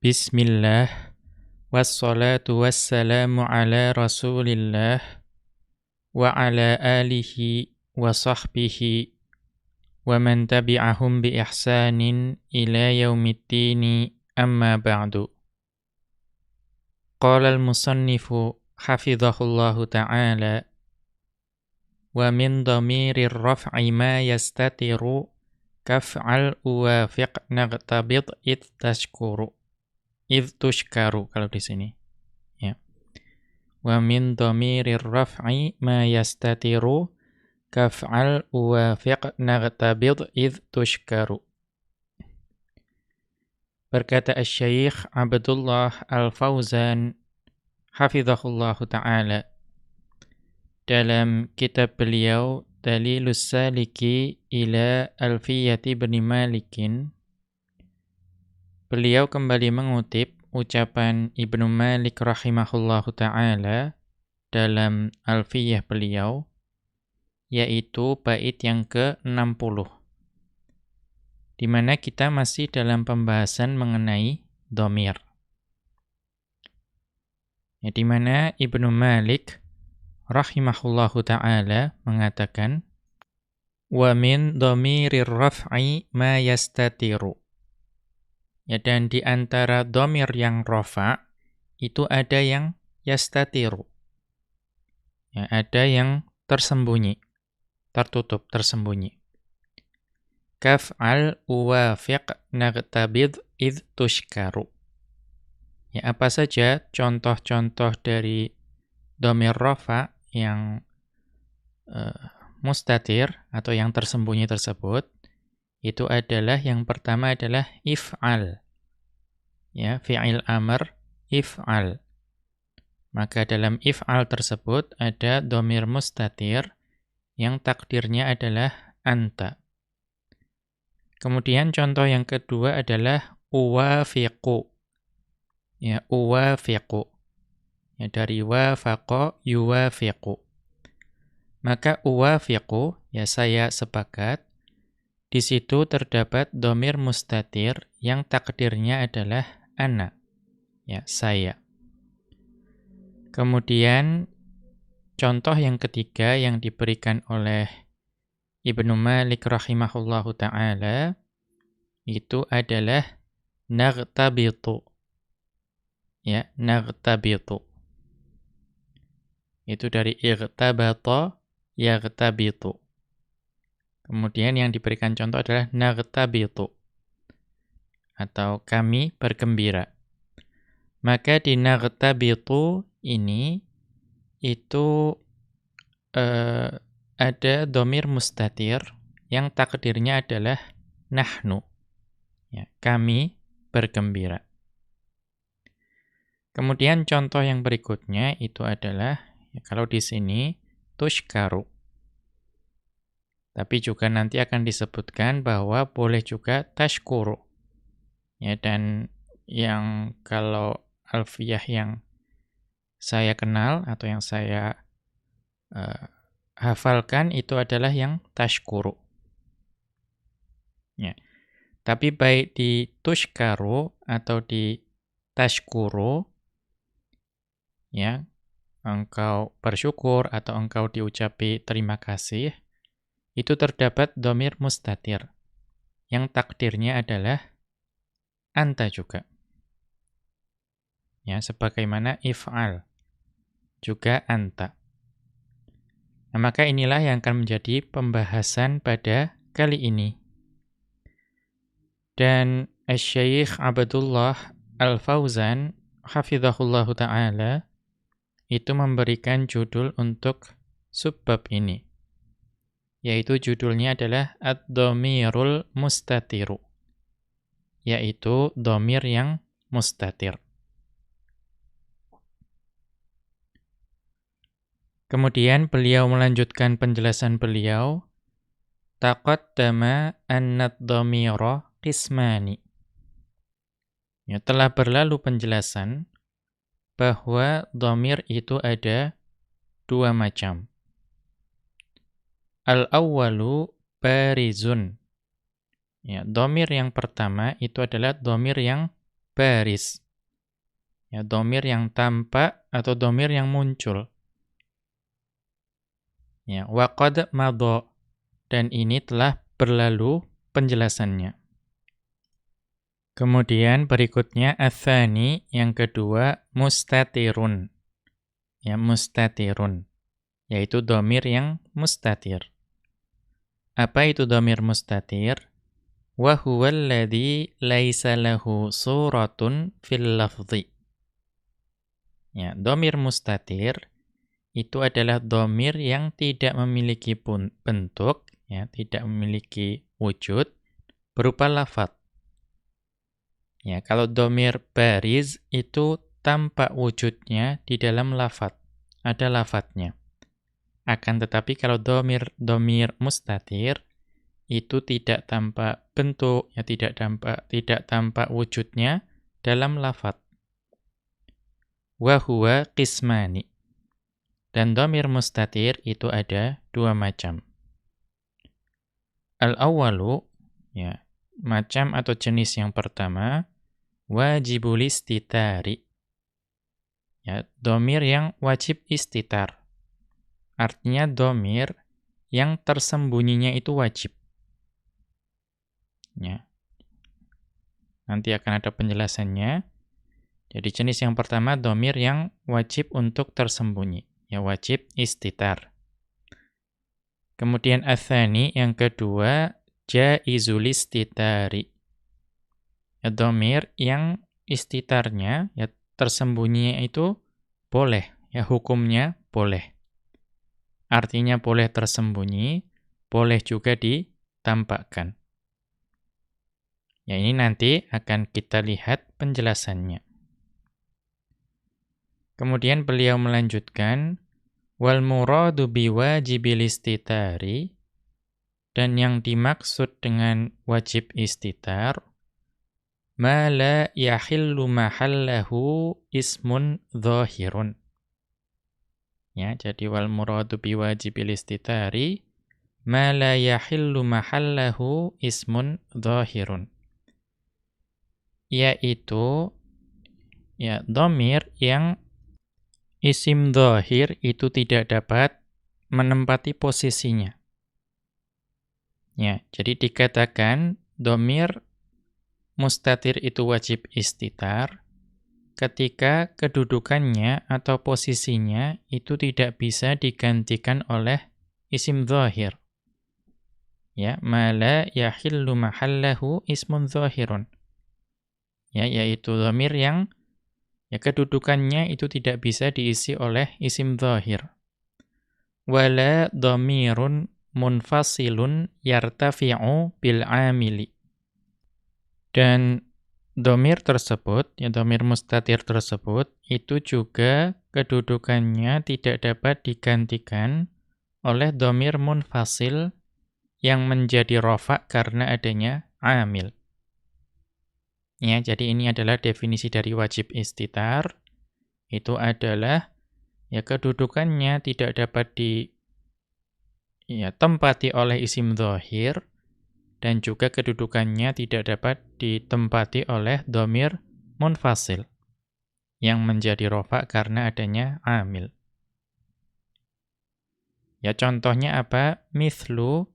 Bismillah Wassalatu wassalamu ala rasulillah Wa ala alihi wa sahbihi Wa man tabi'ahum bi ihsanin ila yaumiddini amma ba'du Qala al-musannifu hafidhahullahu ta'ala Wa min dhamirir raf'i ma yastatiru Kaf'al uwafiq nagtabid id tashkuru. Id tushkaru kalau di sini. Ya. Wa min dhamirir raf'i ma yastatiru kaf'al uwafiq nagtabid id tushkaru. Berkata Asy-Syaikh Abdullah Al-Fauzan hafizahullahu taala dalam kitab beliau Dalilus saliki ila alfiyati bin Malikin. Beliau kembali mengutip ucapan Ibnu Malik rahimahullahu taala dalam alfiyah beliau yaitu bait yang ke-60 di mana kita masih dalam pembahasan mengenai domir. Ya, di mana Ibnu Malik rahimahullahu taala mengatakan wa min dhamirir raf'i ma yastatiru. Ya dan di antara dhamir yang rafa itu ada yang yastatiru. Ya ada yang tersembunyi, tertutup, tersembunyi. Kaf'al uwafiq nagtabid id tushkaru. Ya apa saja contoh-contoh dari dhamir rafa yang uh, mustatir atau yang tersembunyi tersebut itu adalah yang pertama adalah if'al. Ya, fi'il amr if'al. Maka dalam if'al tersebut ada domir mustatir yang takdirnya adalah anta. Kemudian contoh yang kedua adalah uwafiqu. Ya, uwafiqu. Ya, dari wafaqa yuwafiqu. Maka uwafiqu, ya saya sepakat, di situ terdapat domir mustatir yang takdirnya adalah ana, ya saya. Kemudian contoh yang ketiga yang diberikan oleh Ibnu Malik rahimahullahu taala itu adalah nagtabitu. Ya, nagtabitu. Itu dari irtabata yaghtabitu. Kemudian yang diberikan contoh adalah naghtabitu. Atau kami bergembira. Maka di naghtabitu ini itu uh, ada domir mustatir yang takdirnya adalah nahnu. Ya, kami bergembira. Kemudian contoh yang berikutnya itu adalah Ya, kalau di sini tushkaru. Tapi juga nanti akan disebutkan bahwa boleh juga tashkuru. Ya, dan yang kalau alfiyah yang saya kenal atau yang saya uh, hafalkan itu adalah yang tashkuru. Ya. Tapi baik di tushkaru atau di tashkuru, ya, engkau bersyukur atau engkau diucapi terima kasih, itu terdapat domir mustatir, yang takdirnya adalah anta juga. Ya, sebagaimana if'al, juga anta. Nah, maka inilah yang akan menjadi pembahasan pada kali ini. Dan Syekh Abdullah Al-Fauzan, hafizahullahu ta'ala, itu memberikan judul untuk subbab ini. Yaitu judulnya adalah Ad-Domirul Mustatiru. Yaitu domir yang mustatir. Kemudian beliau melanjutkan penjelasan beliau. Taqaddama annad-domira qismani. Ya, telah berlalu penjelasan bahwa domir itu ada dua macam. Al-awwalu barizun. Ya, domir yang pertama itu adalah domir yang baris. Ya, domir yang tampak atau domir yang muncul. Ya, waqad madha dan ini telah berlalu penjelasannya. Kemudian berikutnya athani yang kedua mustatirun. Ya, mustatirun yaitu domir yang mustatir. Apa itu domir mustatir? Huwa alladhi laisa lahu suratun fil lafzi. Ya, domir mustatir itu adalah domir yang tidak memiliki bentuk, ya, tidak memiliki wujud berupa lafat. Ya, kalau domir bariz itu tampak wujudnya di dalam lafat, ada lafatnya. Akan tetapi kalau domir domir mustatir itu tidak tampak bentuk, ya tidak tampak tidak tampak wujudnya dalam lafat. Wa huwa qismani. Dan domir mustatir itu ada dua macam. Al-awwalu, ya, macam atau jenis yang pertama, wajibul istitari. Ya, domir yang wajib istitar. Artinya domir yang tersembunyinya itu wajib. Ya. Nanti akan ada penjelasannya. Jadi jenis yang pertama domir yang wajib untuk tersembunyi. Ya wajib istitar. Kemudian athani yang kedua jaizul istitari. Ya domir yang istitarnya ya tersembunyinya itu boleh. Ya hukumnya boleh. Artinya boleh tersembunyi, boleh juga ditampakkan. Ya ini nanti akan kita lihat penjelasannya. Kemudian beliau melanjutkan wal muradu biwajibil istitari dan yang dimaksud dengan wajib istitar ma la yahillu mahallahu ismun dhahirun Ya, jadi wal muradu biwajibil istitari ma la yahillu mahallahu ismun dhahirun. Yaitu ya domir yang isim dhahir itu tidak dapat menempati posisinya. Ya, jadi dikatakan domir mustatir itu wajib istitar ketika kedudukannya atau posisinya itu tidak bisa digantikan oleh isim zahir. Ya, mala yahillu mahallahu ismun zahirun. Ya, yaitu dhamir yang ya kedudukannya itu tidak bisa diisi oleh isim zahir. Wala dhamirun munfasilun yartafi'u bil amili. Dan Domir tersebut, ya domir mustatir tersebut, itu juga kedudukannya tidak dapat digantikan oleh domir munfasil yang menjadi rofa karena adanya amil. Ya, jadi ini adalah definisi dari wajib istitar. Itu adalah ya kedudukannya tidak dapat di ya tempati oleh isim zahir dan juga kedudukannya tidak dapat ditempati oleh domir munfasil yang menjadi rofa karena adanya amil. Ya contohnya apa? Mithlu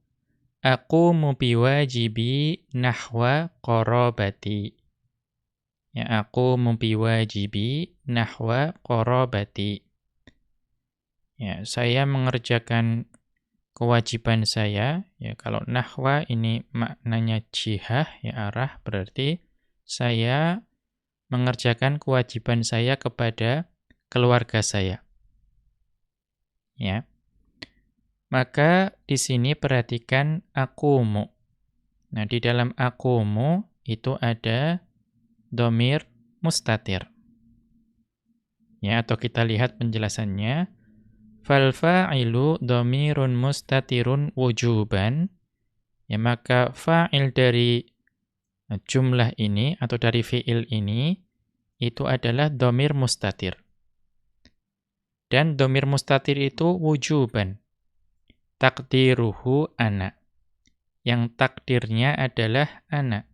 aku mubiwajibi nahwa korobati. Ya aku mubiwajibi nahwa korobati. Ya saya mengerjakan kewajiban saya, ya kalau nahwa ini maknanya jihah, ya arah, berarti saya mengerjakan kewajiban saya kepada keluarga saya. Ya. Maka di sini perhatikan akumu. Nah, di dalam akumu itu ada domir mustatir. Ya, atau kita lihat penjelasannya. Fal fa'ilu dhamirun mustatirun wujuban. Ya maka fa'il dari jumlah ini atau dari fi'il ini itu adalah dhamir mustatir. Dan dhamir mustatir itu wujuban. Takdiruhu ana. Yang takdirnya adalah ana.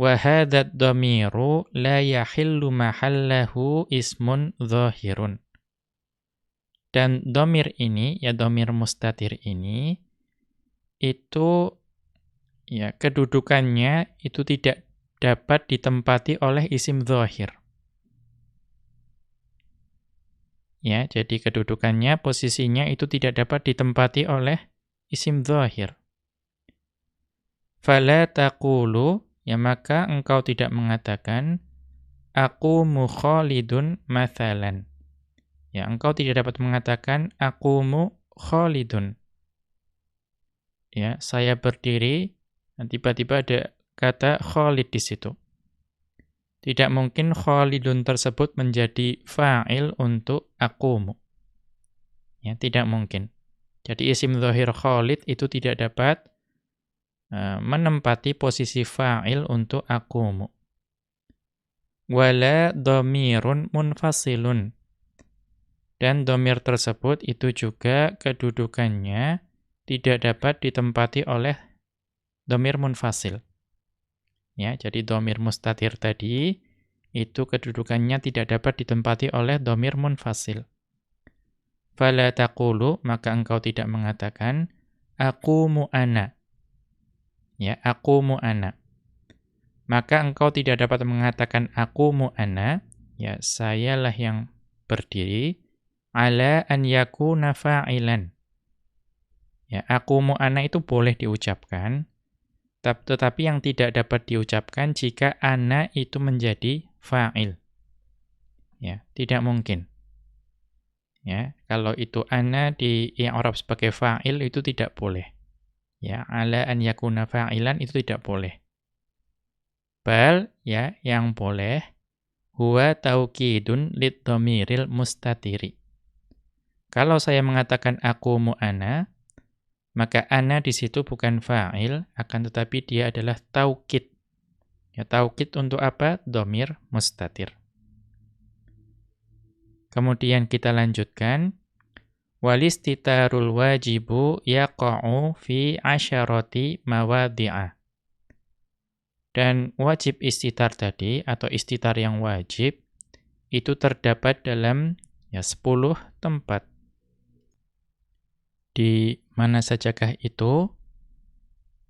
Wa hadzal dhamiru la yahillu mahallahu ismun zahirun. Dan domir ini, ya domir mustatir ini, itu ya kedudukannya itu tidak dapat ditempati oleh isim zahir. Ya, jadi kedudukannya, posisinya itu tidak dapat ditempati oleh isim zahir. Fala taqulu ya maka engkau tidak mengatakan aku mukhalidun mathalan. Ya, engkau tidak dapat mengatakan aku mukhalidun. Ya, saya berdiri tiba-tiba ada kata Khalid di situ. Tidak mungkin Khalidun tersebut menjadi fa'il untuk akumu. Ya, tidak mungkin. Jadi isim zahir Khalid itu tidak dapat Eh, menempati posisi fa'il untuk akumu. Wala domirun munfasilun. Dan domir tersebut itu juga kedudukannya tidak dapat ditempati oleh domir munfasil. Ya, jadi domir mustatir tadi itu kedudukannya tidak dapat ditempati oleh domir munfasil. Fala taqulu, maka engkau tidak mengatakan, aku mu'ana ya aku mu'ana maka engkau tidak dapat mengatakan aku mu'ana ya sayalah yang berdiri ala an yakuna fa'ilan ya aku mu'ana itu boleh diucapkan tetapi yang tidak dapat diucapkan jika ana itu menjadi fa'il ya tidak mungkin ya kalau itu ana di yang Arab sebagai fa'il itu tidak boleh ya ala an yakuna fa'ilan itu tidak boleh. Bal ya yang boleh huwa taukidun lidhamiril mustatiri. Kalau saya mengatakan aku mu'ana, maka ana di situ bukan fa'il, akan tetapi dia adalah taukid. Ya, taukid untuk apa? Domir mustatir. Kemudian kita lanjutkan. Walistitarul wajibu yaqa'u fi asyarati mawadhi'a. Dan wajib istitar tadi atau istitar yang wajib itu terdapat dalam ya 10 tempat. Di mana sajakah itu?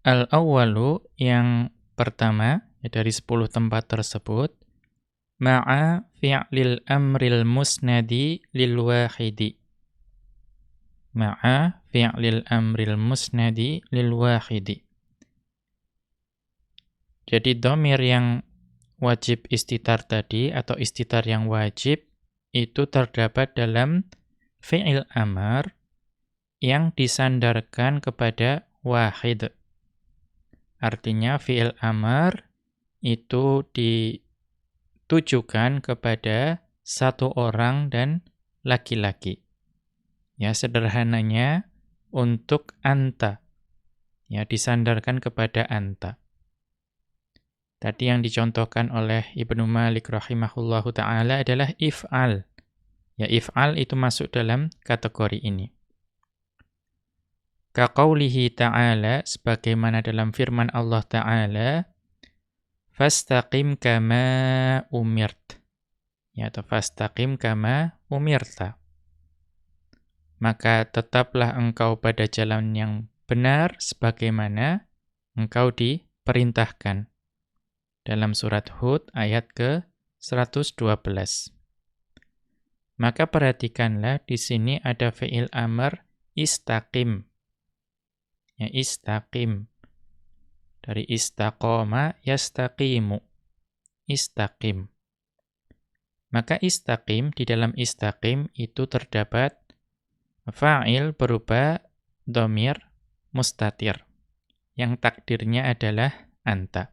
Al-awwalu yang pertama dari 10 tempat tersebut ma'a fi'lil amril musnadi lil wahidi ma'a fi'lil amril musnadi lil wahidi. Jadi domir yang wajib istitar tadi atau istitar yang wajib itu terdapat dalam fi'il amar yang disandarkan kepada wahid. Artinya fi'il amar itu ditujukan kepada satu orang dan laki-laki. Ya, sederhananya untuk anta. Ya, disandarkan kepada anta. Tadi yang dicontohkan oleh Ibnu Malik rahimahullahu taala adalah if'al. Ya, if'al itu masuk dalam kategori ini. Kaqaulihi ta'ala sebagaimana dalam firman Allah taala fastaqim kama umirt. Ya, atau fastaqim kama umirta maka tetaplah engkau pada jalan yang benar sebagaimana engkau diperintahkan. Dalam surat Hud ayat ke-112. Maka perhatikanlah di sini ada fi'il amr istaqim. Ya istaqim. Dari istaqoma yastaqimu. Istaqim. Maka istaqim di dalam istaqim itu terdapat Fa'il berupa domir mustatir, yang takdirnya adalah anta.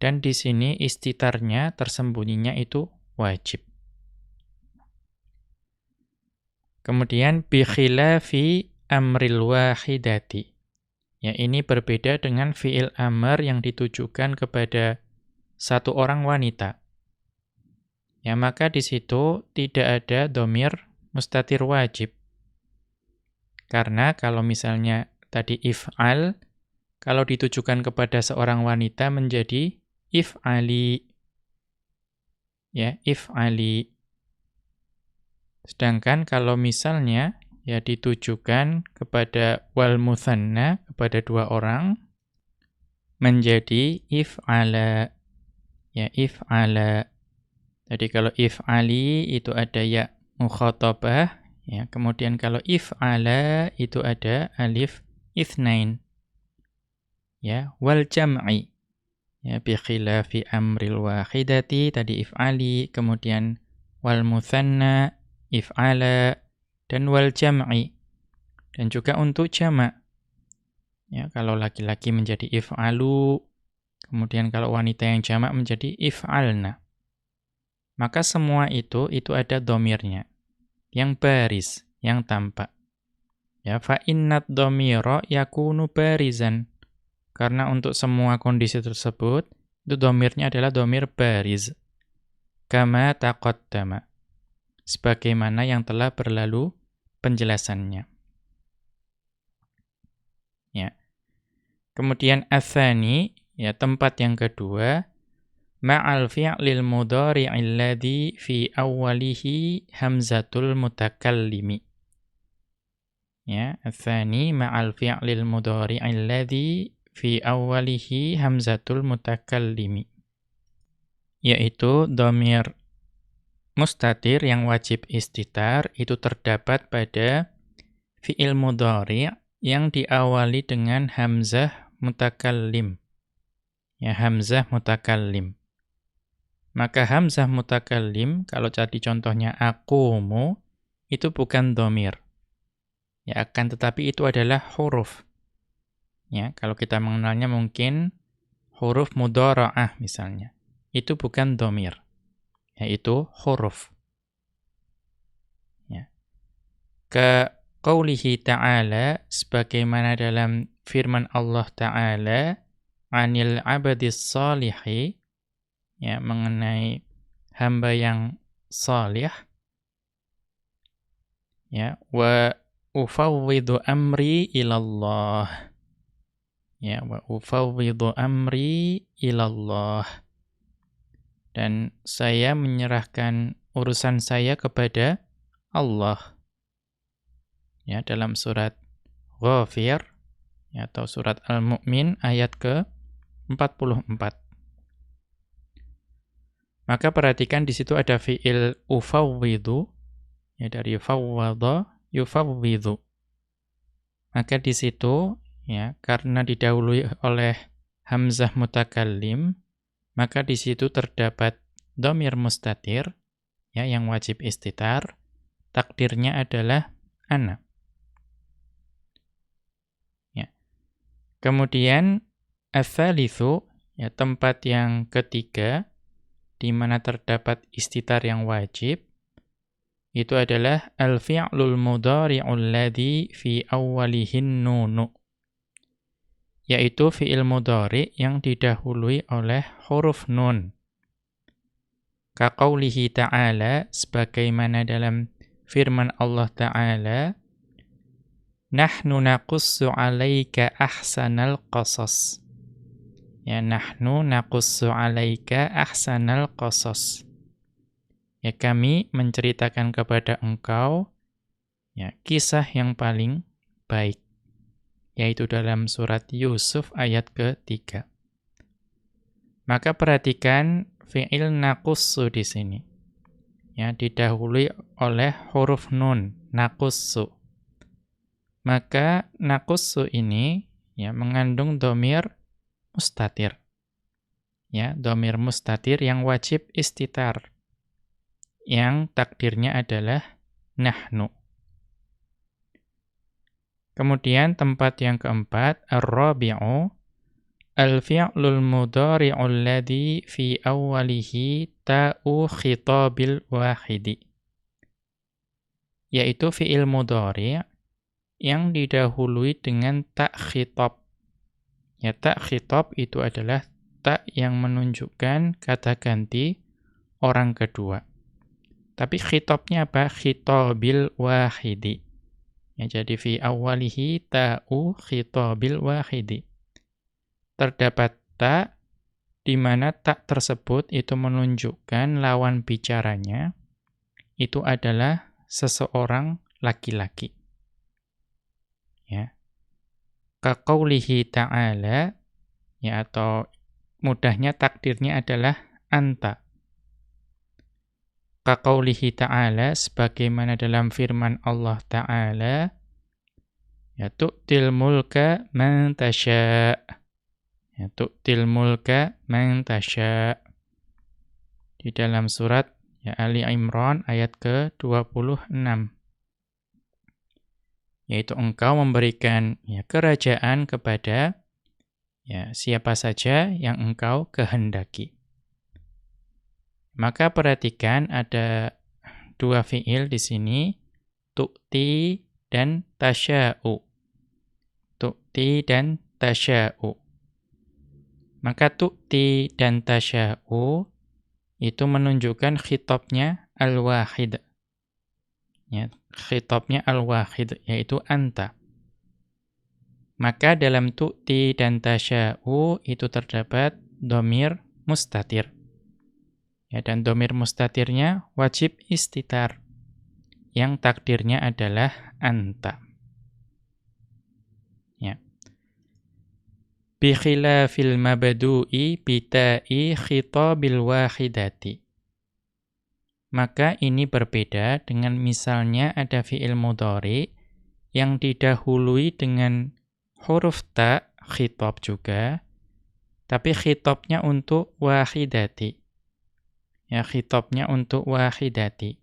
Dan di sini istitarnya tersembunyinya itu wajib. Kemudian bi khilafi amril wahidati. Ya, ini berbeda dengan fi'il amr yang ditujukan kepada satu orang wanita. Ya, maka di situ tidak ada domir mustatir wajib. Karena kalau misalnya tadi if'al, kalau ditujukan kepada seorang wanita menjadi if'ali. Ya, if'ali. Sedangkan kalau misalnya ya ditujukan kepada wal muthanna kepada dua orang menjadi if'ala ya if'ala jadi kalau if'ali itu ada ya mukhatabah ya kemudian kalau if'ala itu ada alif itsnain ya wal jam'i ya bi khilafi amril wahidati tadi if'ali kemudian wal muthanna if'ala dan wal jam'i. Dan juga untuk jamak. Ya, kalau laki-laki menjadi if'alu, kemudian kalau wanita yang jamak menjadi if'alna. Maka semua itu, itu ada domirnya. Yang baris, yang tampak. Ya, fa'innat domiro yakunu barizan. Karena untuk semua kondisi tersebut, itu domirnya adalah domir bariz. Kama taqaddama. Sebagaimana yang telah berlalu penjelasannya. Ya. Kemudian athani, ya tempat yang kedua, ma'al fi'lil mudhari'il ladzi fi awwalihi hamzatul mutakallimi. Ya, athani ma'al fi'lil mudhari'il ladzi fi awwalihi hamzatul mutakallimi. Yaitu domir mustatir yang wajib istitar itu terdapat pada fi'il mudhari' yang diawali dengan hamzah mutakallim. Ya, hamzah mutakallim. Maka hamzah mutakallim, kalau jadi contohnya akumu, itu bukan domir. Ya, akan tetapi itu adalah huruf. Ya, kalau kita mengenalnya mungkin huruf mudhara'ah misalnya. Itu bukan domir yaitu huruf. Ya. Ke qaulihi ta'ala sebagaimana dalam firman Allah taala anil abadis salihi ya mengenai hamba yang salih ya wa ufawwidu amri ilallah ya wa ufawwidu amri ilallah dan saya menyerahkan urusan saya kepada Allah. Ya, dalam surat Ghafir ya, atau surat Al-Mu'min ayat ke-44. Maka perhatikan di situ ada fiil ufawwidu ya dari fawwadha yufawwidu. Maka di situ ya karena didahului oleh hamzah mutakallim maka di situ terdapat domir mustatir, ya, yang wajib istitar, takdirnya adalah anak. Ya. Kemudian, asalithu, ya, tempat yang ketiga, di mana terdapat istitar yang wajib, itu adalah al-fi'lul mudhari'ul ladhi fi awwalihin nunu yaitu fi'il mudhari yang didahului oleh huruf nun. Kaqaulihi ta'ala sebagaimana dalam firman Allah ta'ala Nahnu naqussu 'alaika ahsanal qasas. Ya nahnu naqussu 'alaika ahsanal qasas. Ya kami menceritakan kepada engkau ya kisah yang paling baik yaitu dalam surat Yusuf ayat ke-3. Maka perhatikan fi'il naqussu di sini. Ya, didahului oleh huruf nun, naqussu. Maka naqussu ini ya mengandung domir mustatir. Ya, domir mustatir yang wajib istitar. Yang takdirnya adalah nahnu. Kemudian tempat yang keempat, ar-rabi'u al-fi'lul mudhari'u alladhi fi awwalihi ta'u khitabil wahidi. Yaitu fi'il mudhari' yang didahului dengan tak khitab. Ya, tak khitab itu adalah tak yang menunjukkan kata ganti orang kedua. Tapi khitabnya apa? Khitabil wahidi. Ya, jadi fi awalihi ta'u khitabil wahidi. Terdapat ta di mana tak tersebut itu menunjukkan lawan bicaranya itu adalah seseorang laki-laki. Ya. Kaqaulihi ta'ala ya atau mudahnya takdirnya adalah anta. Kaqaulihi ta'ala sebagaimana dalam firman Allah ta'ala ya tu'til mulka man tasya' Ya, tu'til mulka man tasya. Di dalam surat ya Ali Imran ayat ke-26. Yaitu engkau memberikan ya kerajaan kepada ya siapa saja yang engkau kehendaki. Maka perhatikan ada dua fiil di sini, tu'ti dan tasya'u. Tu'ti dan tasya'u. Maka tu'ti dan tasya'u itu menunjukkan khitabnya al-wahid. Ya, khitabnya al-wahid, yaitu anta. Maka dalam tu'ti dan tasya'u itu terdapat domir mustatir. Ya, dan domir mustatirnya wajib istitar. Yang takdirnya adalah anta. bikhilafil mabdu'i bita'i khitabil wahidati. Maka ini berbeda dengan misalnya ada fi'il mudhari yang didahului dengan huruf ta khitab juga, tapi khitabnya untuk wahidati. Ya, khitabnya untuk wahidati.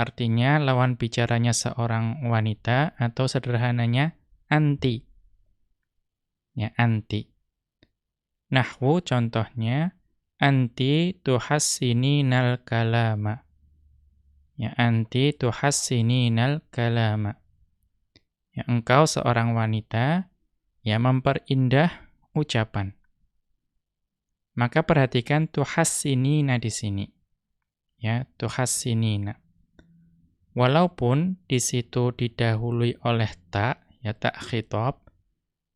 Artinya lawan bicaranya seorang wanita atau sederhananya anti ya anti. Nahwu contohnya anti nal kalama. Ya anti nal kalama. Ya engkau seorang wanita yang memperindah ucapan. Maka perhatikan tuhassinina di sini. Ya, tuhassinina. Walaupun di situ didahului oleh tak, ya tak khitab,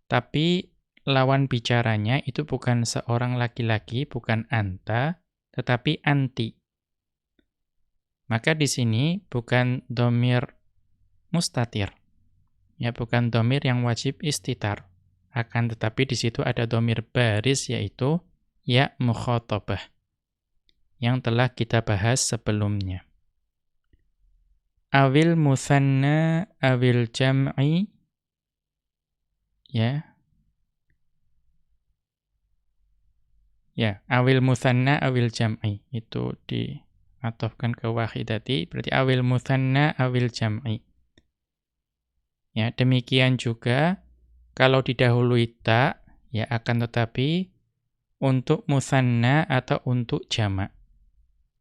tapi lawan bicaranya itu bukan seorang laki-laki, bukan anta, tetapi anti. Maka di sini bukan domir mustatir. Ya, bukan domir yang wajib istitar. Akan tetapi di situ ada domir baris yaitu ya mukhotabah. Yang telah kita bahas sebelumnya. Awil musanna awil jam'i ya Ya, awil musanna awil jam'i. Itu diatofkan ke wahidati, berarti awil musanna awil jam'i. Ya, demikian juga kalau didahului ta, ya akan tetapi untuk musanna atau untuk jamak.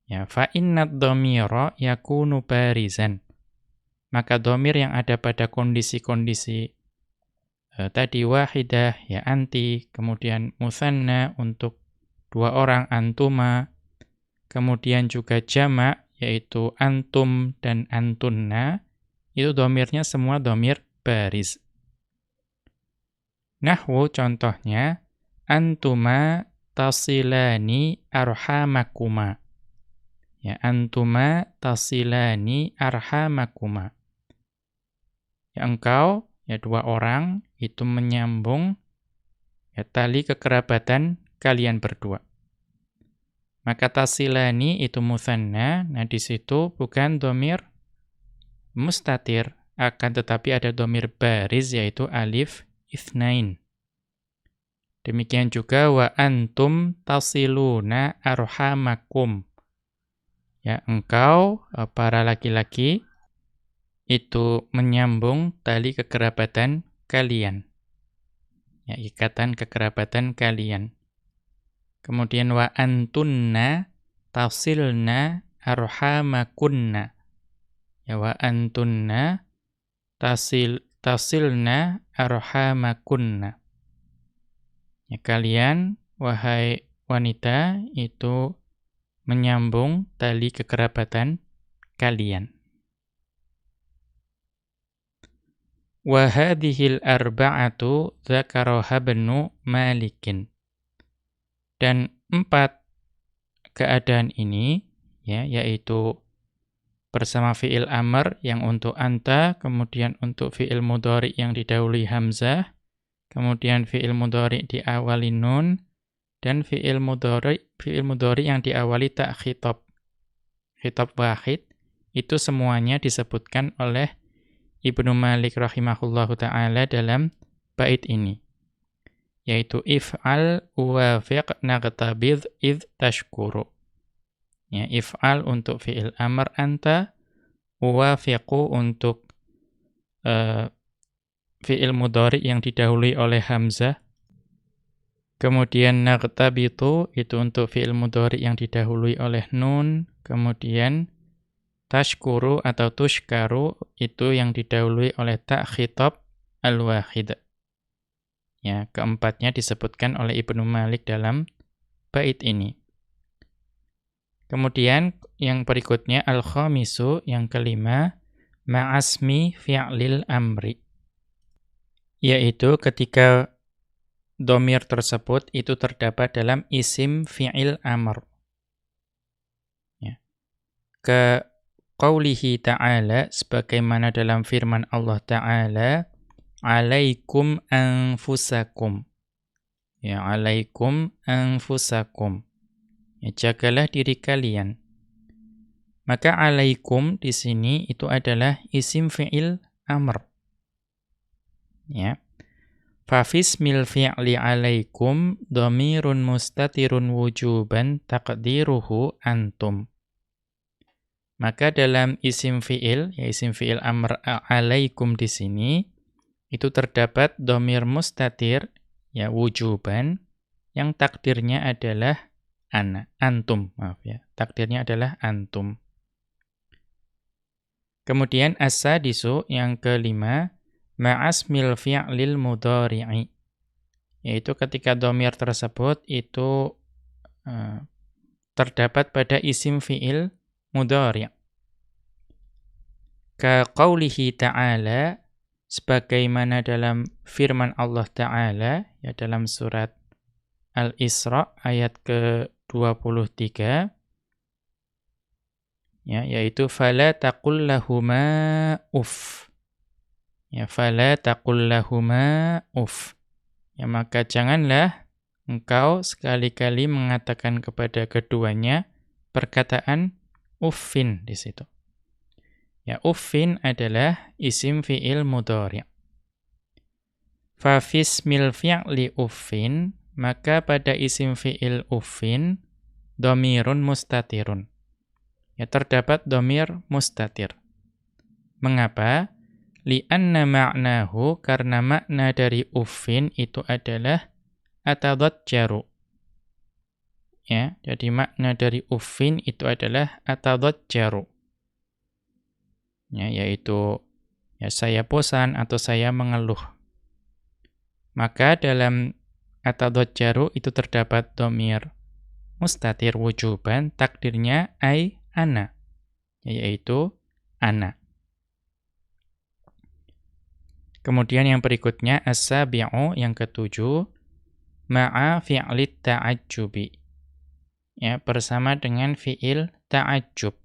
Ya, fa innad dhamira yakunu barizan. Maka domir yang ada pada kondisi-kondisi uh, tadi wahidah ya anti, kemudian musanna untuk dua orang antuma, kemudian juga jamak yaitu antum dan antunna, itu domirnya semua domir baris. Nahwu contohnya, antuma tasilani arhamakuma. Ya, antuma tasilani arhamakuma. Ya, engkau, ya dua orang, itu menyambung ya, tali kekerabatan kalian berdua. Maka tasilani itu musanna, nah di situ bukan domir mustatir, akan tetapi ada domir baris yaitu alif ithnain. Demikian juga wa antum tasiluna arhamakum. Ya, engkau eh, para laki-laki itu menyambung tali kekerabatan kalian. Ya, ikatan kekerabatan kalian. Kemudian wa antunna tasilna arhamakunna. Ya wa antunna tasil tasilna arhamakunna. Ya kalian wahai wanita itu menyambung tali kekerabatan kalian. Wa hadhil arba'atu dzakaraha ibnu Malikin. Dan empat keadaan ini, ya, yaitu bersama fi'il amr yang untuk anta, kemudian untuk fi'il mudhari yang didahului hamzah, kemudian fi'il mudhari diawali nun, dan fi'il mudhari fi'il mudhari yang diawali tak khitab. Khitab wahid itu semuanya disebutkan oleh Ibnu Malik rahimahullahu taala dalam bait ini. Yaitu if'al wafiq nagtabid id tashkuru. Ya, if'al untuk fi'il amr anta, wafiqu untuk uh, fi'il mudhari yang didahului oleh hamzah. Kemudian nagtabitu itu untuk fi'il mudhari yang didahului oleh nun, kemudian tashkuru atau tushkaru itu yang didahului oleh tak khitab al-wahid. Ya, keempatnya disebutkan oleh Ibnu Malik dalam bait ini. Kemudian yang berikutnya al-khamisu yang kelima ma'asmi fi'lil amri. Yaitu ketika domir tersebut itu terdapat dalam isim fi'il amr. Ya. Ke qawlihi ta'ala sebagaimana dalam firman Allah Ta'ala alaikum anfusakum. Ya, alaikum anfusakum. Ya, jagalah diri kalian. Maka alaikum di sini itu adalah isim fi'il amr. Ya. Fafismil fi'li alaikum dhamirun mustatirun wujuban taqdiruhu antum. Maka dalam isim fi'il, ya isim fi'il amr alaikum di sini, itu terdapat domir mustatir, ya wujuban, yang takdirnya adalah ana, antum, maaf ya. Takdirnya adalah antum. Kemudian as-sadisu yang kelima, ma'asmil fi'lil mudhari'i. Yaitu ketika domir tersebut itu uh, terdapat pada isim fi'il mudhari'. Ka qawlihi ta'ala, sebagaimana dalam firman Allah Ta'ala, ya dalam surat Al-Isra ayat ke 23 ya yaitu fala taqul lahumā uff ya fala taqul lahumā uff ya maka janganlah engkau sekali-kali mengatakan kepada keduanya perkataan uffin di situ ya uffin adalah isim fi'il mudhari' fa fismil fi'li uffin maka pada isim fi'il ufin, domirun mustatirun. Ya, terdapat domir mustatir. Mengapa? Lianna ma'nahu, karena makna dari ufin itu adalah atadot jaru. Ya, jadi makna dari ufin itu adalah atadot jaru. Ya, yaitu ya saya bosan atau saya mengeluh. Maka dalam atau jaru itu terdapat domir mustatir wujuban takdirnya ai ana yaitu ana kemudian yang berikutnya as-sabi'u yang ketujuh ma'a fi'lit ta'ajjubi ya bersama dengan fi'il ta'ajjub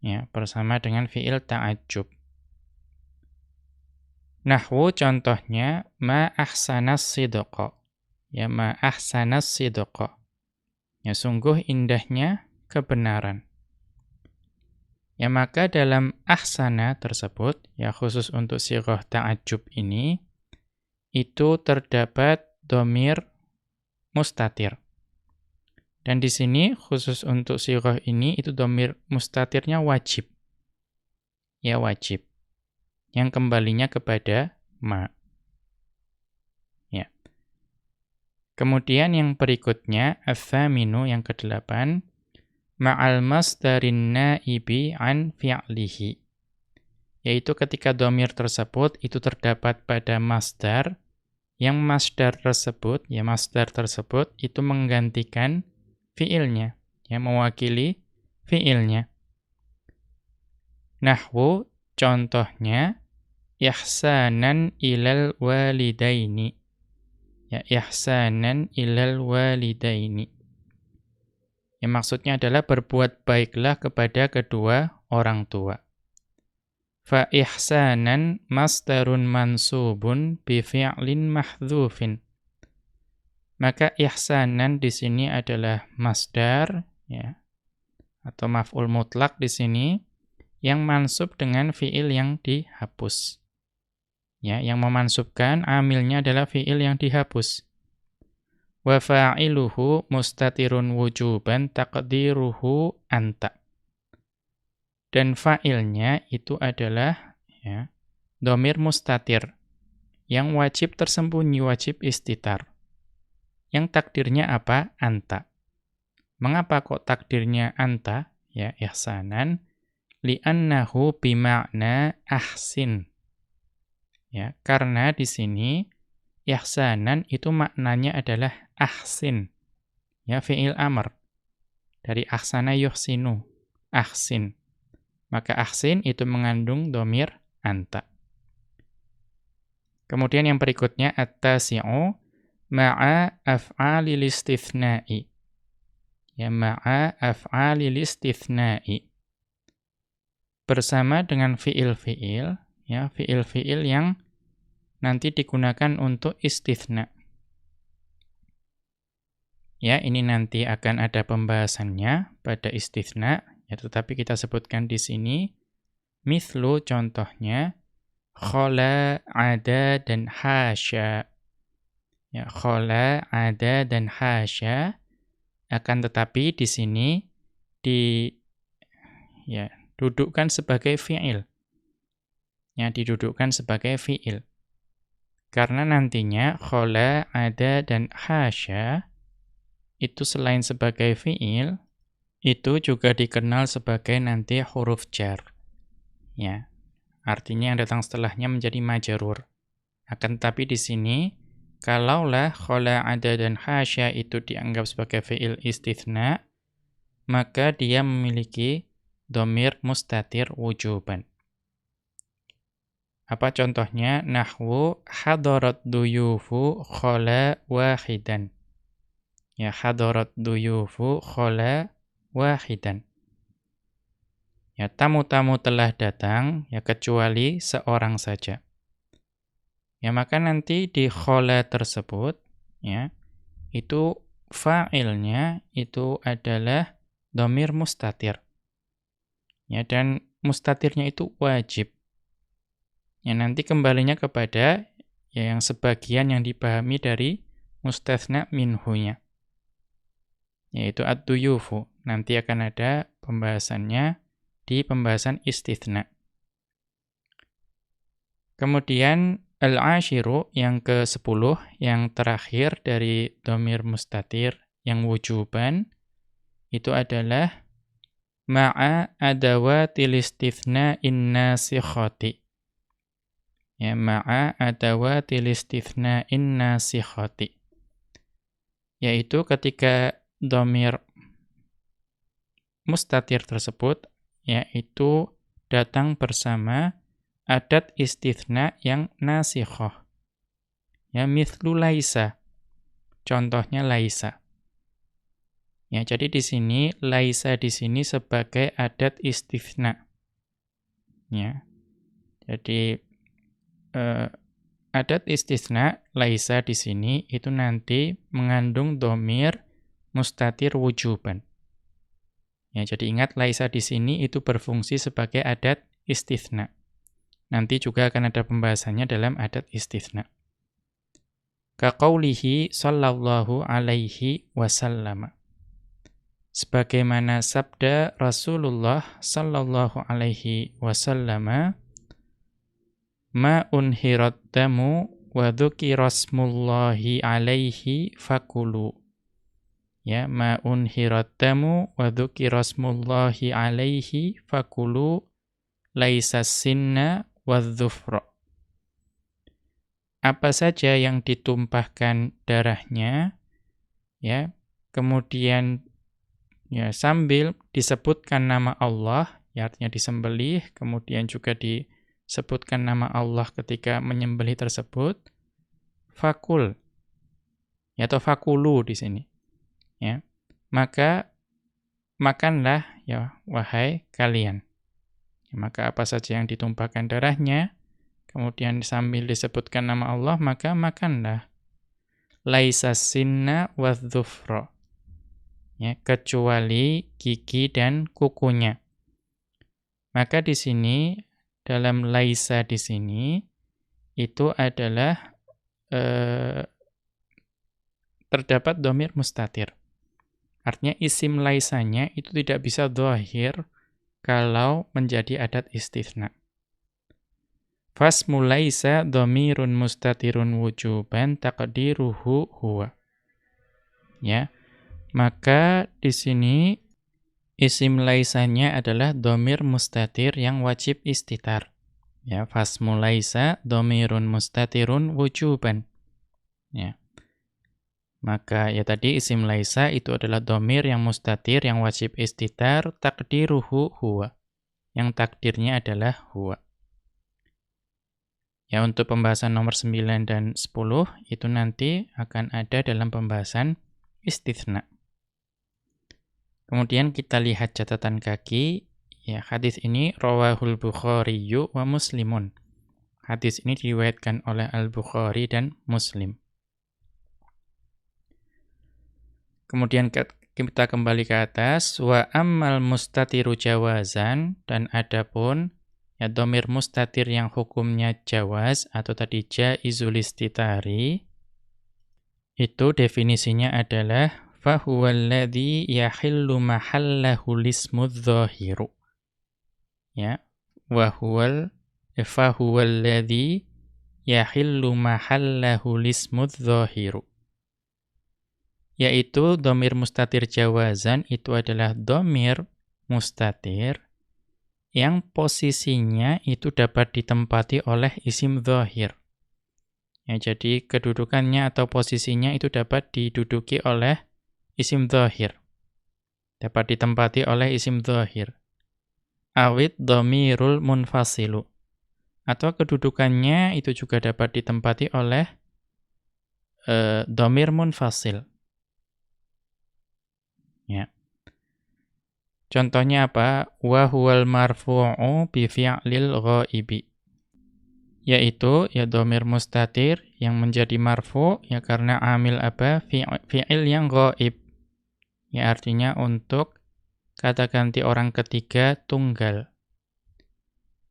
ya bersama dengan fi'il ta'ajjub Nahwu contohnya ma ahsanas sidqa. Ya ma ahsanas sidqa. Ya sungguh indahnya kebenaran. Ya maka dalam ahsana tersebut ya khusus untuk sirah ta'ajub ini itu terdapat domir mustatir. Dan di sini khusus untuk sirah ini itu domir mustatirnya wajib. Ya wajib yang kembalinya kepada ma. Ya. Kemudian yang berikutnya, athaminu yang kedelapan, ma'al masdarin na'ibi an fi'lihi. Yaitu ketika domir tersebut itu terdapat pada masdar, yang masdar tersebut, ya masdar tersebut itu menggantikan fi'ilnya, ya mewakili fi'ilnya. Nahwu, contohnya, ihsanan ilal walidaini. Ya, ihsanan ilal walidaini. Yang maksudnya adalah berbuat baiklah kepada kedua orang tua. Fa ihsanan masdarun mansubun bi fi'lin mahdhufin. Maka ihsanan di sini adalah masdar ya atau maf'ul mutlak di sini yang mansub dengan fi'il yang dihapus. Ya, yang memansubkan amilnya adalah fi'il yang dihapus. Wa fa'iluhu mustatirun wujuban taqdiruhu anta. Dan fa'ilnya itu adalah ya, domir mustatir yang wajib tersembunyi, wajib istitar. Yang takdirnya apa? Anta. Mengapa kok takdirnya anta? Ya, ihsanan li'annahu bima'na ahsin. Ya, karena di sini ihsanan itu maknanya adalah ahsin. Ya, fi'il amr. Dari ahsana yuhsinu, ahsin. Maka ahsin itu mengandung domir anta. Kemudian yang berikutnya at-tasi'u ma'a af'alil istithna'i. Ya ma'a af'alil istithna'i bersama dengan fiil-fiil, ya, fiil-fiil yang nanti digunakan untuk istithna. Ya, ini nanti akan ada pembahasannya pada istithna, ya, tetapi kita sebutkan di sini mithlu contohnya khola, ada dan hasya. Ya, khola, ada dan hasya akan tetapi di sini di ya dudukkan sebagai fi'il. Ya, didudukkan sebagai fi'il. Karena nantinya khola, ada, dan hasya itu selain sebagai fi'il, itu juga dikenal sebagai nanti huruf jar. Ya, artinya yang datang setelahnya menjadi majarur. Akan tapi di sini, kalaulah khola, ada, dan hasya itu dianggap sebagai fi'il istithna, maka dia memiliki domir mustatir wujuban. Apa contohnya? Nahwu hadarat duyufu khola wahidan. Ya, hadarat duyufu khola wahidan. Ya, tamu-tamu telah datang, ya kecuali seorang saja. Ya, maka nanti di khola tersebut, ya, itu fa'ilnya itu adalah domir mustatir. Ya, dan mustatirnya itu wajib. Ya, nanti kembalinya kepada ya yang sebagian yang dipahami dari mustathna minhunya. Yaitu ad-duyufu. Nanti akan ada pembahasannya di pembahasan istithna. Kemudian al-ashiru yang ke-10 yang terakhir dari domir mustatir yang wujuban itu adalah ma'a adawatil istithna'in nasikhati. Ya, ma'a adawatil istithna'in nasikhati. Yaitu ketika domir mustatir tersebut, yaitu datang bersama adat istithna yang nasikhoh. Ya, mithlu laisa. Contohnya laisa. Ya, jadi di sini laisa di sini sebagai adat istifna. Ya. Jadi eh, adat istisna laisa di sini itu nanti mengandung domir mustatir wujuban. Ya, jadi ingat laisa di sini itu berfungsi sebagai adat istisna. Nanti juga akan ada pembahasannya dalam adat istisna. Kaqaulihi sallallahu alaihi wasallam sebagaimana sabda Rasulullah sallallahu alaihi wasallam ma unhirat damu wa dzukirasmullahi alaihi fakulu. Ya ma unhirat damu wa dzukirasmullahi alaihi fakulu. Laisa sinna wadzufra apa saja yang ditumpahkan darahnya ya kemudian Ya, sambil disebutkan nama Allah, ya artinya disembelih, kemudian juga disebutkan nama Allah ketika menyembelih tersebut, fakul. Ya, atau fakulu di sini. Ya. Maka makanlah ya wahai kalian. Ya, maka apa saja yang ditumpahkan darahnya kemudian sambil disebutkan nama Allah maka makanlah. Laisa sinna. Ya, kecuali gigi dan kukunya. Maka di sini dalam laisa di sini itu adalah eh, terdapat domir mustatir. Artinya isim laisanya itu tidak bisa dohir kalau menjadi adat istisna. Fasmu laisa domirun mustatirun wujuban takdiruhu huwa. Ya, maka di sini Isim laisanya adalah domir mustatir yang wajib istitar. Ya, fasmu laisa domirun mustatirun wujuban. Ya. Maka ya tadi isim laisa itu adalah domir yang mustatir yang wajib istitar takdiruhu huwa. Yang takdirnya adalah huwa. Ya untuk pembahasan nomor 9 dan 10 itu nanti akan ada dalam pembahasan istithna. Kemudian kita lihat catatan kaki. Ya, hadis ini rawahul Bukhari wa Muslimun. Hadis ini diriwayatkan oleh Al-Bukhari dan Muslim. Kemudian kita kembali ke atas wa ammal mustatiru jawazan dan adapun ya domir mustatir yang hukumnya jawaz atau tadi jaizul istitari itu definisinya adalah fahuwa alladhi yahillu mahallahu lismu dhahiru. Ya, wa huwal fahuwa alladhi yahillu mahallahu lismu dhahiru. Yaitu domir mustatir jawazan itu adalah domir mustatir yang posisinya itu dapat ditempati oleh isim dhahir. Ya, jadi kedudukannya atau posisinya itu dapat diduduki oleh isim dhahir. Dapat ditempati oleh isim dhahir. Awit domirul munfasilu. Atau kedudukannya itu juga dapat ditempati oleh uh, domir munfasil. Ya. Contohnya apa? Wa huwal marfu'u bi fi'lil ghaibi. Yaitu ya domir mustatir yang menjadi marfu ya karena amil apa? Fi'il yang ghaib. Ya artinya untuk kata ganti orang ketiga tunggal.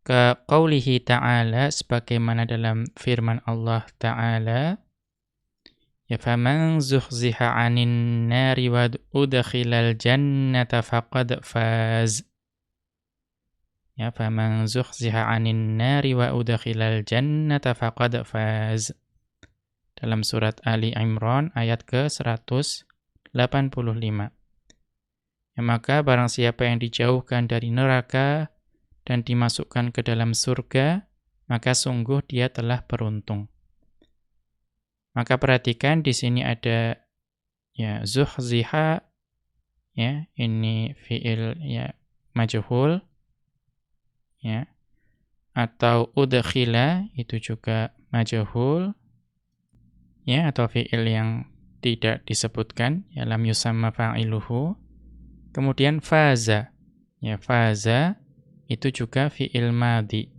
Ke qawlihi ta'ala sebagaimana dalam firman Allah ta'ala Ya faman zuhziha 'anil nari wa udkhilal jannata faqad faz. Ya faman zuhziha 'anil nari wa udkhilal jannata faqad faz. Dalam surat Ali Imran ayat ke-100 85. Ya, maka barang siapa yang dijauhkan dari neraka dan dimasukkan ke dalam surga, maka sungguh dia telah beruntung. Maka perhatikan di sini ada ya zuhziha ya ini fiil ya majhul ya atau udkhila itu juga majhul ya atau fiil yang tidak disebutkan ya lam yusamma fa'iluhu. Kemudian faza. Ya faza itu juga fi'il madhi.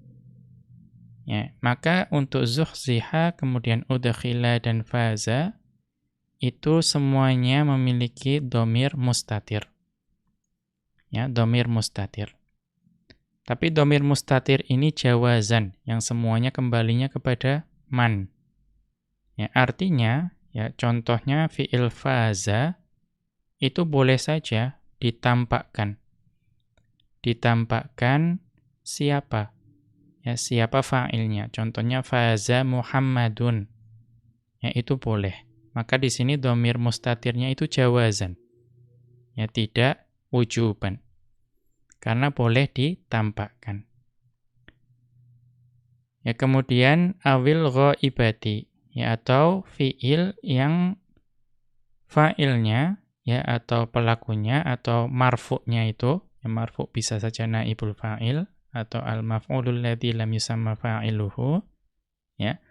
Ya, maka untuk zuhziha kemudian udkhila dan faza itu semuanya memiliki domir mustatir. Ya, domir mustatir. Tapi domir mustatir ini jawazan yang semuanya kembalinya kepada man. Ya, artinya Ya, contohnya fi'il faza itu boleh saja ditampakkan. Ditampakkan siapa? Ya, siapa fa'ilnya? Contohnya faza Muhammadun. Ya, itu boleh. Maka di sini domir mustatirnya itu jawazan. Ya, tidak wujuban. Karena boleh ditampakkan. Ya, kemudian awil ghaibati ya atau fiil yang fa'ilnya ya atau pelakunya atau marfu'nya itu. Ya marfu' bisa saja naibul fa'il atau al maf'ulul ladzi lam yusamma fa'iluhu ya.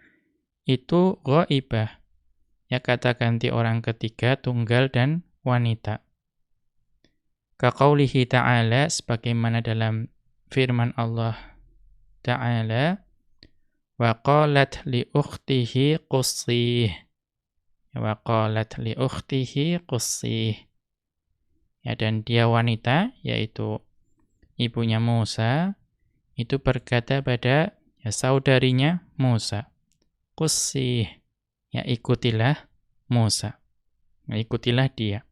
Itu ghaibah. Ya ya kata ganti orang ketiga, tunggal dan wanita. Kaqaulihi ta'ala, sebagaimana dalam firman Allah Ta'ala, wa qalat li ukhtihi qussih. Wa qalat li ukhtihi qussih. Ya, dan dia wanita, yaitu ibunya Musa, itu berkata pada ya, saudarinya Musa, Qussih, ya ikutilah Musa. Ya, ikutilah dia.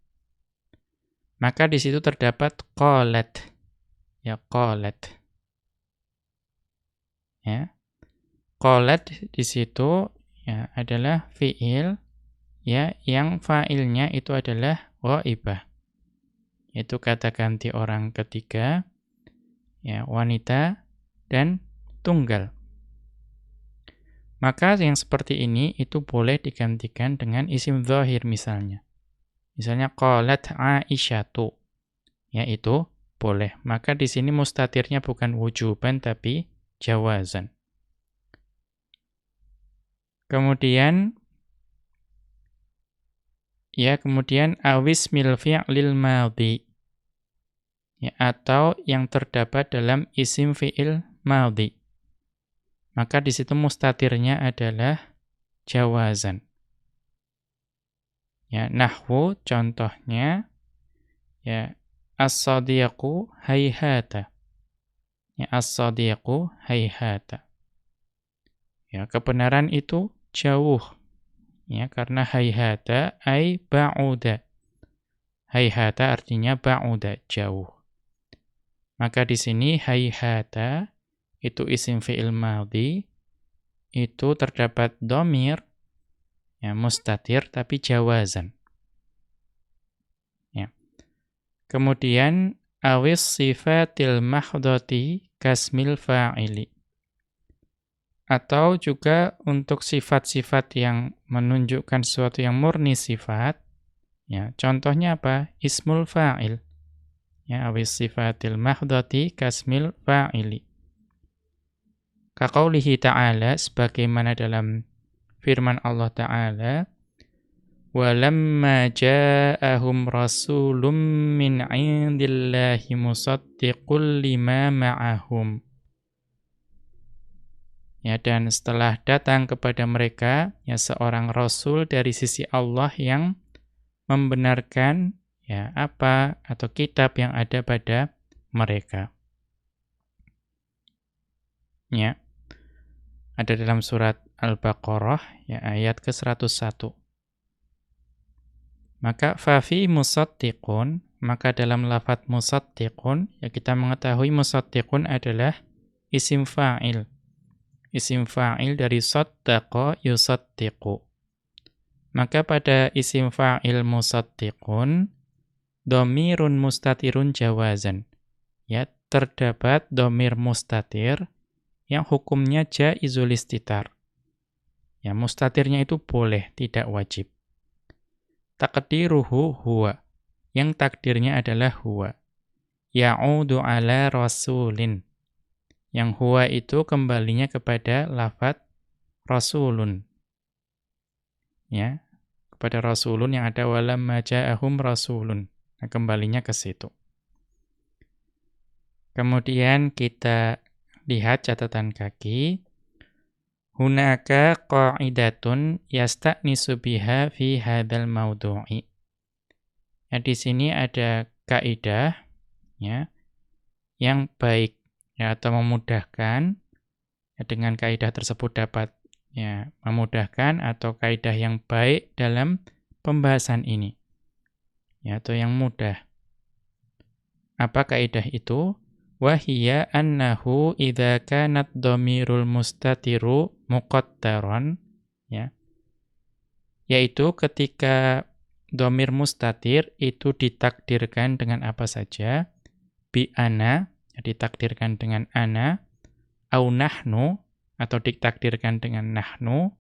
Maka di situ terdapat qalat. Ya qalat. Ya. Qalat di situ ya adalah fiil ya yang fa'ilnya itu adalah ghaibah. Itu kata ganti orang ketiga ya wanita dan tunggal. Maka yang seperti ini itu boleh digantikan dengan isim zahir misalnya. Misalnya qalat Aisyatu. Ya itu boleh. Maka di sini mustatirnya bukan wujuban tapi jawazan. Kemudian ya kemudian awis mil fi'lil madhi. Ya, atau yang terdapat dalam isim fi'il madhi. Maka di situ mustatirnya adalah jawazan. Ya, nahwu contohnya ya as-sadiqu hayhata. Ya as-sadiqu hayhata. Ya, kebenaran itu jauh. Ya, karena hayhata ay ba'uda. Hayhata artinya ba'uda, jauh. Maka di sini hayhata itu isim fi'il madhi itu terdapat domir ya mustatir tapi jawazan. Ya. Kemudian awis sifatil mahdati kasmil fa'ili atau juga untuk sifat-sifat yang menunjukkan sesuatu yang murni sifat ya contohnya apa? Ismul fa'il ya awis sifatil mahdhati kasmil fa'ili. Kaqaulihi ta'ala sebagaimana dalam firman Allah taala walamma ja'ahum rasulun min 'indillahi musaddiqul lima ma'ahum. Ya, dan setelah datang kepada mereka ya seorang rasul dari sisi Allah yang membenarkan ya apa atau kitab yang ada pada mereka. Ya. Ada dalam surat Al-Baqarah ya ayat ke-101. Maka fafi musaddiqun, maka dalam lafat musaddiqun ya kita mengetahui musaddiqun adalah isim fa'il. Isim fa'il dari saddaqa yusaddiqu. Maka pada isim fa'il musaddiqun domirun mustatirun jawazan. Ya, terdapat domir mustatir yang hukumnya jaizul istitar. Ya, mustatirnya itu boleh, tidak wajib. Takdiruhu huwa. Yang takdirnya adalah huwa. Ya'udu ala rasulin. Yang huwa itu kembalinya kepada lafat rasulun. Ya, kepada rasulun yang ada walamma ja'ahum rasulun. Nah, kembalinya ke situ. Kemudian kita lihat catatan kaki. Hunaka qa'idatun yasta'nisu biha fi hadzal mawdu'i. Ya, di sini ada kaidah ya yang baik ya atau memudahkan ya, dengan kaidah tersebut dapat ya memudahkan atau kaidah yang baik dalam pembahasan ini. Ya atau yang mudah. Apa kaidah itu? Wahia annahu idza kanat dhamirul mustatiru muqattaran ya. Yaitu ketika dhamir mustatir itu ditakdirkan dengan apa saja? Bi ana, ditakdirkan dengan ana, au nahnu atau ditakdirkan dengan nahnu,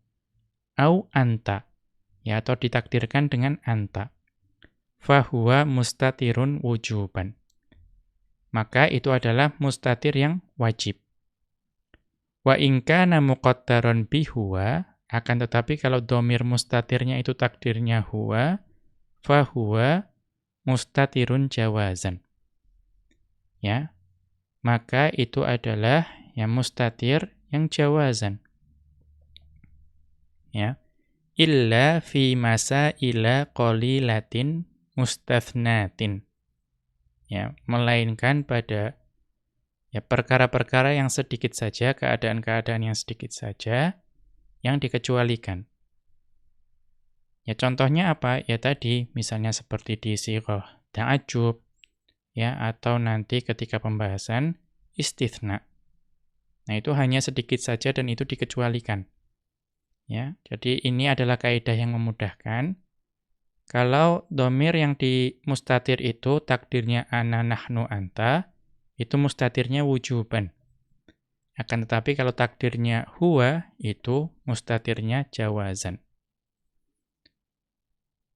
au anta, ya atau ditakdirkan dengan anta. Fahuwa mustatirun wujuban maka itu adalah mustatir yang wajib. Wa in kana muqattaran bihuwa Akan tetapi kalau domir mustatirnya itu takdirnya huwa, fahuwa mustatirun jawazan. Ya, maka itu adalah yang mustatir yang jawazan. Ya, illa fi masa ila qalilatin mustathnatin. Ya, melainkan pada ya perkara-perkara yang sedikit saja, keadaan-keadaan yang sedikit saja yang dikecualikan. Ya contohnya apa? Ya tadi misalnya seperti di sirah ta'ajub ya atau nanti ketika pembahasan istithna. Nah, itu hanya sedikit saja dan itu dikecualikan. Ya, jadi ini adalah kaidah yang memudahkan kalau domir yang di mustatir itu takdirnya ana nahnu anta, itu mustatirnya wujuban. Akan tetapi kalau takdirnya huwa, itu mustatirnya jawazan.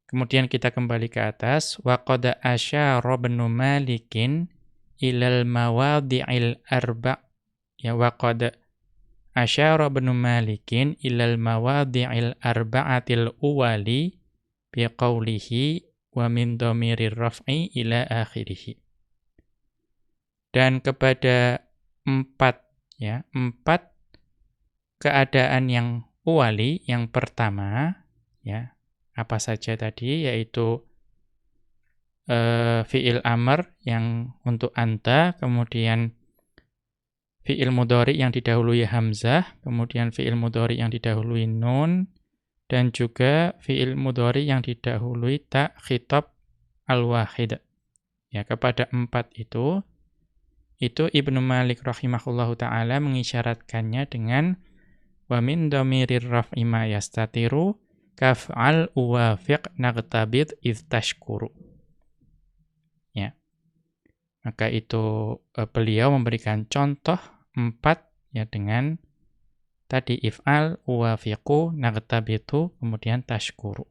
Kemudian kita kembali ke atas. Wa qad asyara ibnu Malikin ilal mawadhi'il arba' ya wa qad asyara ibnu Malikin ilal mawadhi'il arba'atil uwali biqaulihi wa min dhamirir raf'i ila akhirih. Dan kepada empat ya, empat keadaan yang wali yang pertama ya, apa saja tadi yaitu uh, fiil amr yang untuk anta, kemudian fiil mudhari yang didahului hamzah, kemudian fiil mudhari yang didahului nun, dan juga fiil mudhari yang didahului tak khitab al-wahid. Ya, kepada empat itu itu Ibnu Malik rahimahullahu taala mengisyaratkannya dengan wa min dhamirir raf'i ma yastatiru kaf'al uwafiq naqtabid id tashkuru. Ya. Maka itu e, beliau memberikan contoh empat ya dengan Tadi if'al, uwafiqu, nagtabitu, kemudian tashkuru.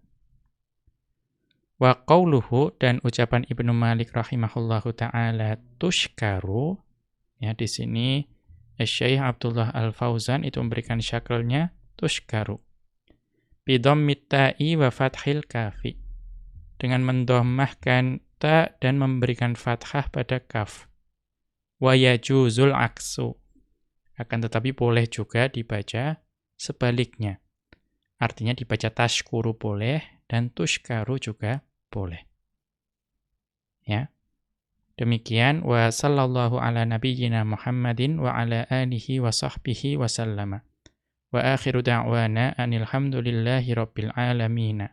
Wa qawluhu dan ucapan Ibnu Malik rahimahullahu taala tushkaru ya di sini Syekh Abdullah Al-Fauzan itu memberikan syaklnya tushkaru. Bidhammi ta'i wa fathil kafi. Dengan mendommahkan ta dan memberikan fathah pada kaf. Wa yajuzul aksu akan tetapi boleh juga dibaca sebaliknya. Artinya dibaca tashkuru boleh dan tushkaru juga boleh. Ya. Demikian wa sallallahu ala nabiyyina Muhammadin wa ala alihi wa sahbihi wa sallama. Wa akhiru da'wana anil hamdulillahi rabbil alamin.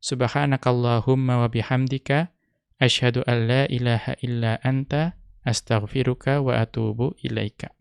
Subhanakallahumma wa bihamdika asyhadu an la ilaha illa anta astaghfiruka wa atubu ilaika.